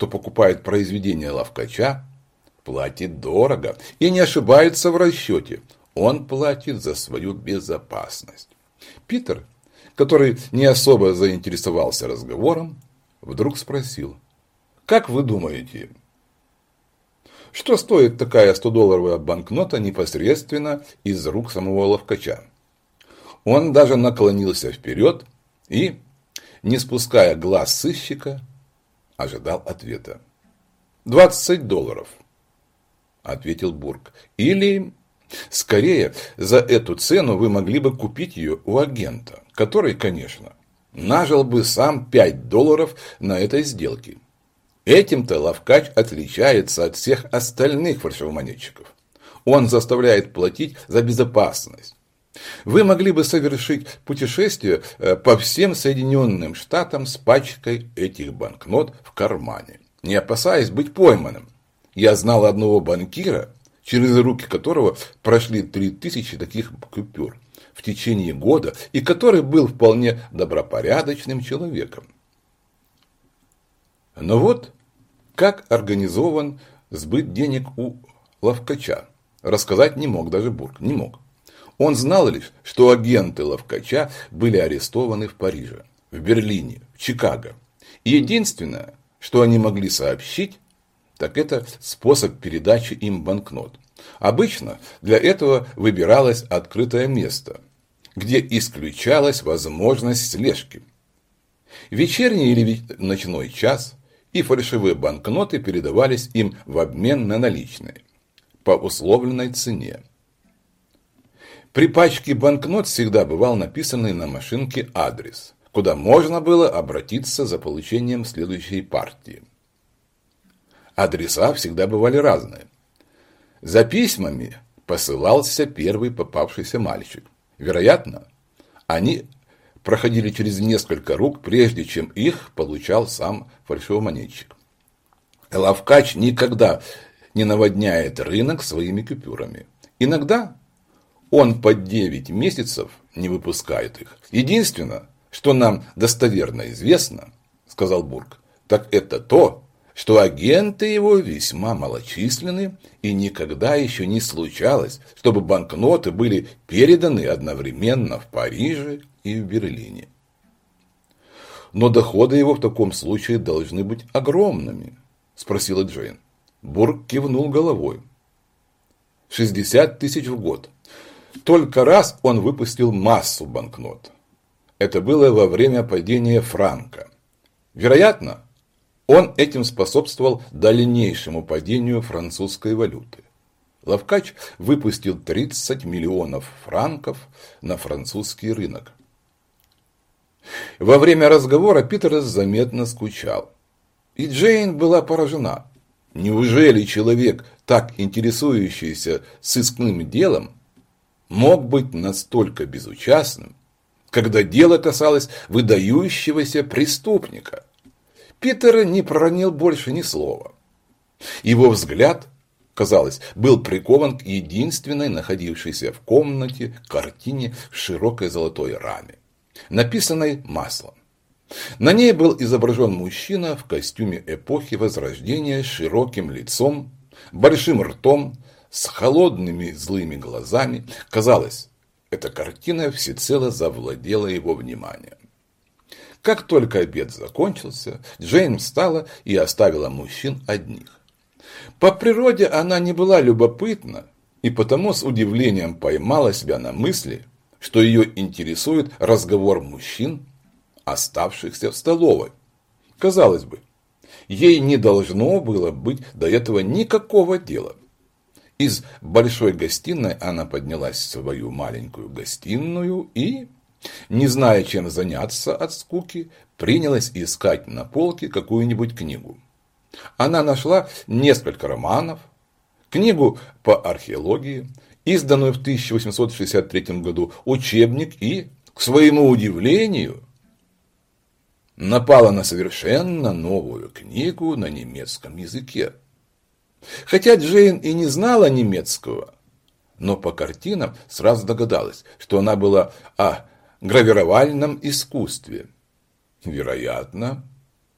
кто покупает произведение ловкача, платит дорого и не ошибается в расчете. Он платит за свою безопасность. Питер, который не особо заинтересовался разговором, вдруг спросил, «Как вы думаете, что стоит такая 100-долларовая банкнота непосредственно из рук самого ловкача?» Он даже наклонился вперед и, не спуская глаз сыщика, ожидал ответа. «Двадцать долларов», – ответил Бург. «Или, скорее, за эту цену вы могли бы купить ее у агента, который, конечно, нажил бы сам пять долларов на этой сделке. Этим-то Лавкач отличается от всех остальных фальшивомонетчиков. Он заставляет платить за безопасность, вы могли бы совершить путешествие э, по всем Соединенным Штатам с пачкой этих банкнот в кармане, не опасаясь быть пойманным. Я знал одного банкира, через руки которого прошли три тысячи таких купюр в течение года, и который был вполне добропорядочным человеком. Но вот как организован сбыт денег у ловкача, рассказать не мог даже Бург, не мог. Он знал лишь, что агенты Ловкача были арестованы в Париже, в Берлине, в Чикаго. И единственное, что они могли сообщить, так это способ передачи им банкнот. Обычно для этого выбиралось открытое место, где исключалась возможность слежки. Вечерний или ночной час и фальшивые банкноты передавались им в обмен на наличные по условленной цене. При пачке банкнот всегда бывал написанный на машинке адрес, куда можно было обратиться за получением следующей партии. Адреса всегда бывали разные. За письмами посылался первый попавшийся мальчик. Вероятно, они проходили через несколько рук, прежде чем их получал сам фальшивомонетчик. Лавкач никогда не наводняет рынок своими купюрами. Иногда он по 9 месяцев не выпускает их. Единственное, что нам достоверно известно, сказал Бург, так это то, что агенты его весьма малочисленны и никогда еще не случалось, чтобы банкноты были переданы одновременно в Париже и в Берлине. Но доходы его в таком случае должны быть огромными, спросила Джейн. Бург кивнул головой. 60 тысяч в год. Только раз он выпустил массу банкнот. Это было во время падения франка. Вероятно, он этим способствовал дальнейшему падению французской валюты. Лавкач выпустил 30 миллионов франков на французский рынок. Во время разговора Питер заметно скучал. И Джейн была поражена. Неужели человек, так интересующийся сыскным делом, мог быть настолько безучастным, когда дело касалось выдающегося преступника. Питер не проронил больше ни слова. Его взгляд, казалось, был прикован к единственной находившейся в комнате картине в широкой золотой раме, написанной маслом. На ней был изображен мужчина в костюме эпохи Возрождения с широким лицом, большим ртом, с холодными злыми глазами. Казалось, эта картина всецело завладела его вниманием. Как только обед закончился, Джейн встала и оставила мужчин одних. По природе она не была любопытна, и потому с удивлением поймала себя на мысли, что ее интересует разговор мужчин, оставшихся в столовой. Казалось бы, ей не должно было быть до этого никакого дела. Из большой гостиной она поднялась в свою маленькую гостиную и, не зная, чем заняться от скуки, принялась искать на полке какую-нибудь книгу. Она нашла несколько романов, книгу по археологии, изданную в 1863 году, учебник и, к своему удивлению, напала на совершенно новую книгу на немецком языке. Хотя Джейн и не знала немецкого, но по картинам сразу догадалась, что она была о гравировальном искусстве. Вероятно,